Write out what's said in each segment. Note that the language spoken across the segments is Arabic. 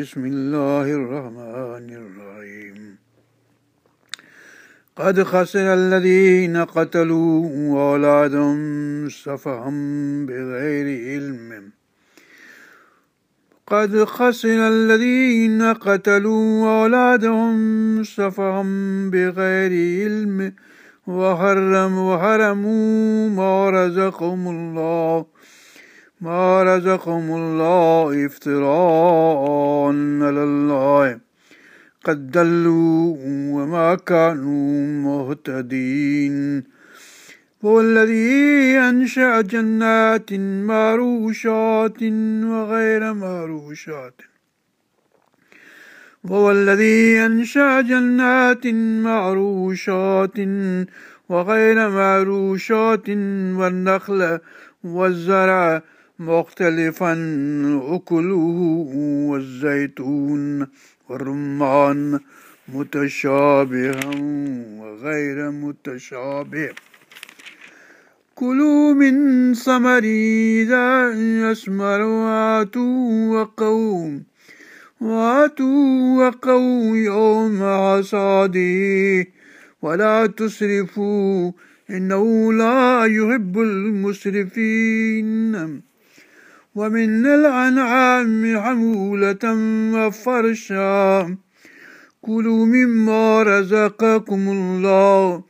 بسم الله الرحمن الرحيم. قد خسر الذين قتلوا أولادهم سفها بغير علم. قد خسر الذين قتلوا أولادهم سفها بغير علم. وحرم وحرموا ما رزقهم الله. ما رزقهم الله افتراء على الله قد دلوا وما كانوا مهتدين. هو الذي أنشأ جنات معروشات وغير معروشات وهو الذي أنشأ جنات معروشات وغير معروشات والنخل والزرع مختلفا أكله والزيتون والرمان متشابها وغير متشابه. كلوا من ثمر إذا يثمر وآتوا وقوم وآتوا وقوا يوم حصاده ولا تسرفوا إنه لا يحب المسرفين. ومن الأنعام حمولة وفرشا. كلوا مما رزقكم الله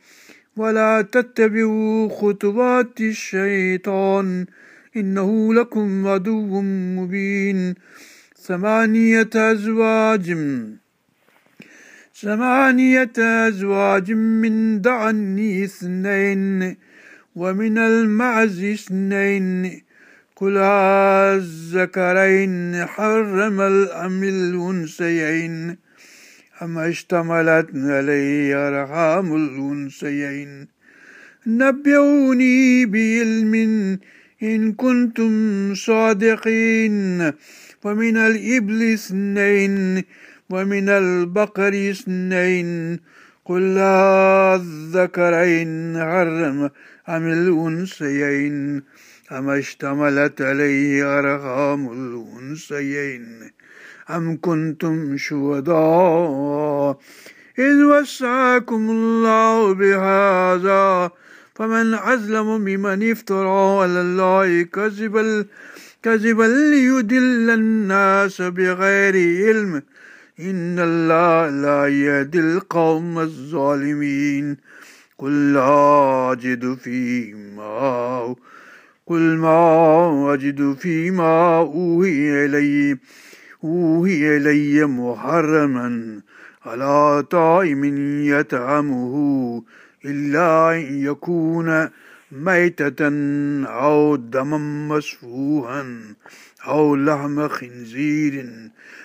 ولا تتبعوا خطوات الشيطان. إنه لكم عدو مبين. ثمانية أزواج. ثمانية أزواج من دعني اثنين ومن المعز اثنين. قل الذكرين حرم الأم الأنثيين أما اشتملت علي أرحام الأنثيين نبئوني بعلم إن كنتم صادقين ومن الإبل اثنين ومن البقر اثنين قل الذكرين حرم أم الأنثيين أما اشتملت عليه أرحام الأنثيين؟ أم كنتم شهداء؟ إذ وسعكم الله بهذا فمن أظلم ممن افترى على الله كذبا كذبا ليدل الناس بغير علم. إن الله لا يهدي القوم الظالمين. قل لا أجد فيما قل ما أجد فيما أوهي إلي أوهي إلي محرما على طائم يطعمه إلا أن يكون ميتة أو دما مسفوها أو لحم خنزير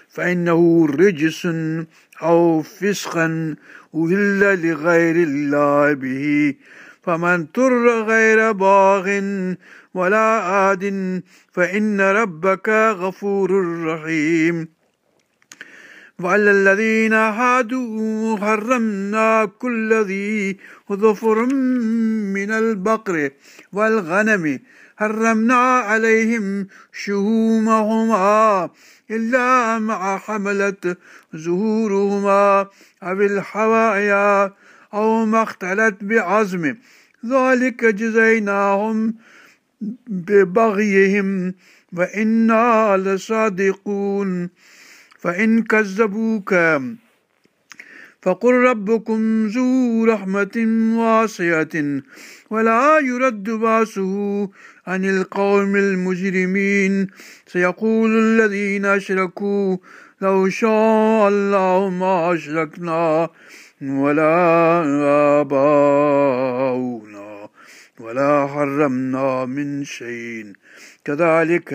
فإنه رجس أو فسقا أهل لغير الله به فمن اضطر غير باغ ولا عاد فإن ربك غفور رحيم. وعلى الذين هادوا حرمنا كل ذي ظفر من البقر والغنم. حرمنا عليهم شهومهما إلا مع حملة زهورهما أو الحوايا أو ما اختلت بعزم. ذلك جزيناهم ببغيهم وإنا لصادقون. فإن كذبوك فقل ربكم ذو رحمة واسعة ولا يرد باسه عن القوم المجرمين. سيقول الذين أشركوا لو شاء الله ما أشركنا ولا آباؤنا. ولا حرمنا من شيء. كذلك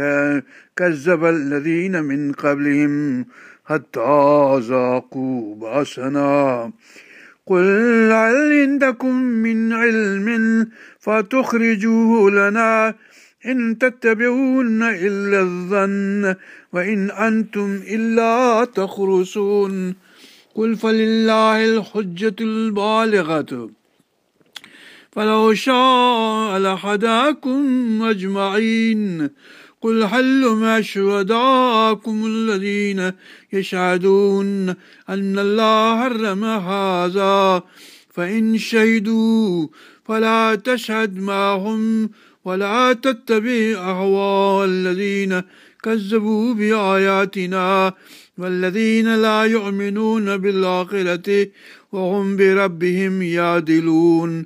كذب الذين من قبلهم حتى ذاقوا بأسنا. قل هل عندكم من علم فتخرجوه لنا إن تتبعون إلا الظن وإن أنتم إلا تخرسون قل فلله الحجة البالغة. فلو شاء لهداكم أجمعين. قل هل ما شهداءكم الذين يشهدون أن الله حرم هذا؟ فإن شهدوا فلا تشهد معهم ولا تتبع أهواء الذين كذبوا بآياتنا والذين لا يؤمنون بالآخرة وهم بربهم يعدلون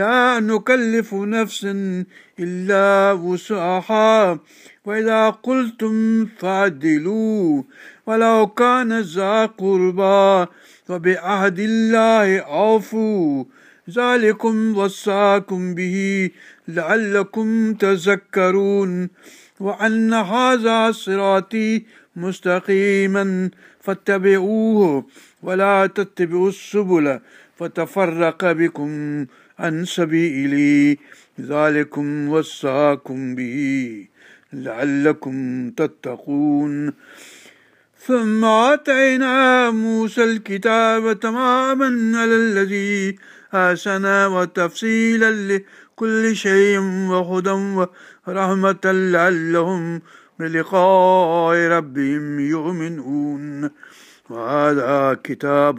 لا نكلف نفسا إلا وسعها. وإذا قلتم فعدلوا ولو كان ذا قربى وبعهد الله أوفوا ذلكم وصاكم به لعلكم تذكرون. وأن هذا صراطي مستقيما فاتبعوه ولا تتبعوا السبل فتفرق بكم. عن سبيلي. ذلكم وصاكم به لعلكم تتقون. ثم آتينا موسى الكتاب تماما على الذي آسنا وتفصيلا لكل شيء وهدى ورحمة لعلهم بلقاء ربهم يؤمنون. وهذا كتاب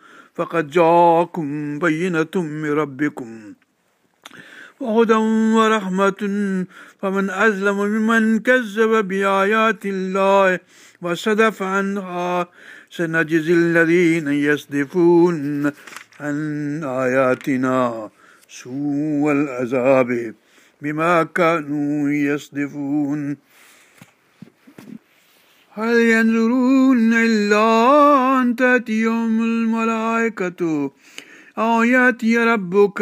فقد جاءكم بينة من ربكم وهدى ورحمة فمن أظلم ممن كذب بآيات الله وصدف عنها سنجزي الذين يصدفون عن آياتنا سوء العذاب بما كانوا يصدفون. هل ينظرون إلا أن تأتيهم الملائكة؟ أو يأتي ربك؟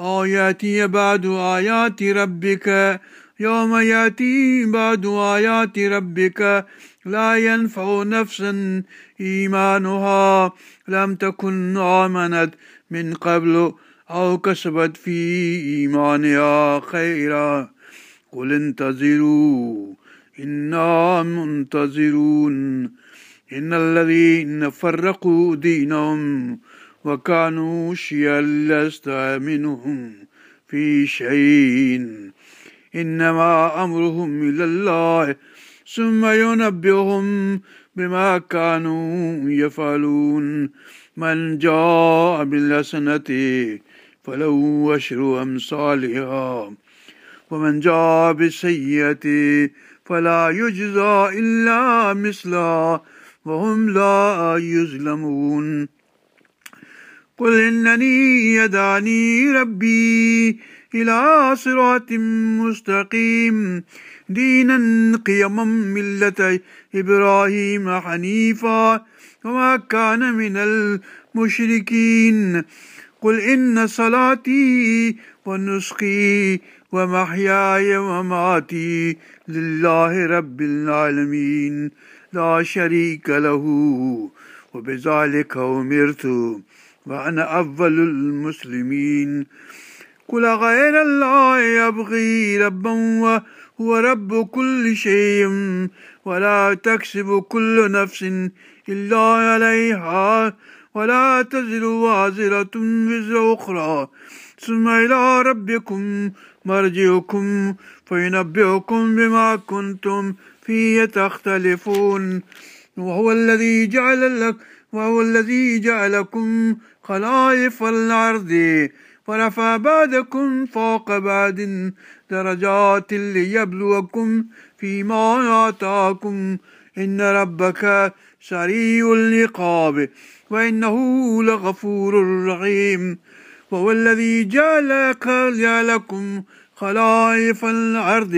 أو يأتي بعد آيات ربك؟ يوم يأتي بعد آيات ربك لا ينفع نفسا إيمانها. لم تكن آمنت من قبل أو كسبت في إيمانها خيرا. قل انتظروا. إنا منتظرون. إن الذين فرقوا دينهم وكانوا شيئا لست منهم في شيء. إنما أمرهم إلى الله. ثم ينبئهم بما كانوا يفعلون. من جاء بالحسنة فله أشر أمثالها. ومن جاء بالسيئة فلا يجزى إلا مثلها وهم لا يظلمون. قل إنني يدعني ربي إلى صراط مستقيم. دينا قيما ملة إبراهيم حنيفا وما كان من المشركين. قل إن صلاتي ونسقي ومحياي ومماتي لله رب العالمين. لا شريك له وبذلك أمرت وأنا أول المسلمين. قل غير الله يبغي ربا هو رب كل شيء ولا تكسب كل نفس إلا عليها. ولا تزر وازرة وزر أخرى. ثم إلى ربكم مرجعكم فينبئكم بما كنتم فيه تختلفون. وهو الذي جعل لك وهو الذي جعلكم خلائف الأرض ورفع بعدكم فوق بعد درجات ليبلوكم فيما آتاكم. إن ربك سريع العقاب وإنه لغفور رحيم وهو الذي جعل جعلكم خلائف الأرض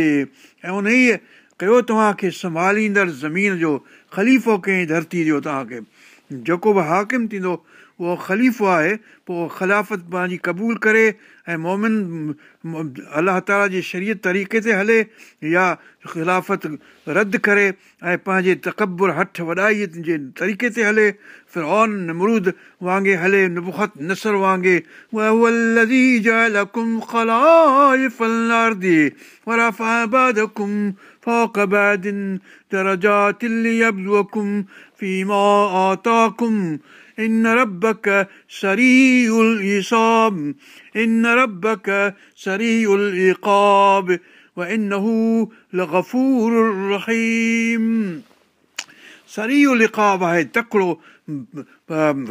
ऐं उन ई कयो तव्हांखे संभालींदड़ ज़मीन जो ख़लीफ़ो कयईं धरती जो तव्हांखे जेको बि हाकिम थींदो उहो ख़लीफ़ो आहे पोइ ख़िलाफ़त पंहिंजी क़बूल करे ऐं मोमिन अलाह ताला जी शरीयत तरीक़े ते हले या ख़िलाफ़त रद्द करे ऐं पंहिंजे तकबुर हठ वॾाई जे तरीक़े ते हले फिरौन नमरूद वांगुरु हले नबुखत नसर वांगुरु فوق بعد درجات ليبلوكم فيما آتاكم إن ربك سريع العصاب إن ربك سريع العقاب وإنه لغفور رحيم सरीयो लिकाब आहे तकिड़ो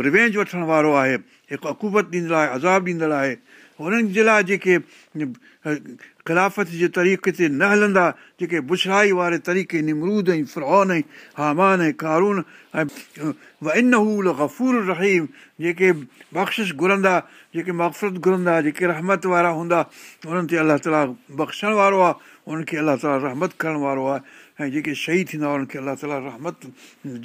रिवेंज वठण वारो आहे हिकु अकूबत ॾींदड़ आहे अज़ाब ॾींदड़ आहे هنن جي لاءِ جيڪي خلافت جي طريقي تي نه هلندا جيڪي بڇڙائي واري طريقي نمرود ۽ فرعون ۽ هامان ۽ قارون ۽ هو غفور رحيم جيڪي بخشش گهرندا جيڪي مغفرت گهرندا جيڪي رحمت وارا هوندا انهن تي الله تعاليٰ بخشڻ وارو آهي उन्हनि खे अलाह ताला रहमत करण वारो आहे ऐं जेके शहीद थींदा उन्हनि खे अलाह ताला रहमत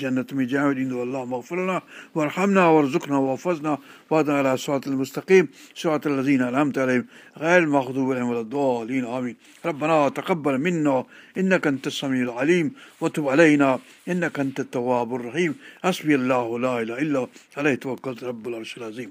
जन्नत में जाइ ॾींदो अलाह मफ़रना वरहमना वरज़ुकना वफ़ज़ना वादा अला صراط المستقيم صراط الذين أنعمت عليهم غير المغضوب عليهم ولا الضالين آمين ربنا تقبل منا إنك أنت السميع العليم وتب علينا إنك أنت التواب الرحيم حسبي الله لا إله إلا عليه توكلت رب العرش العظيم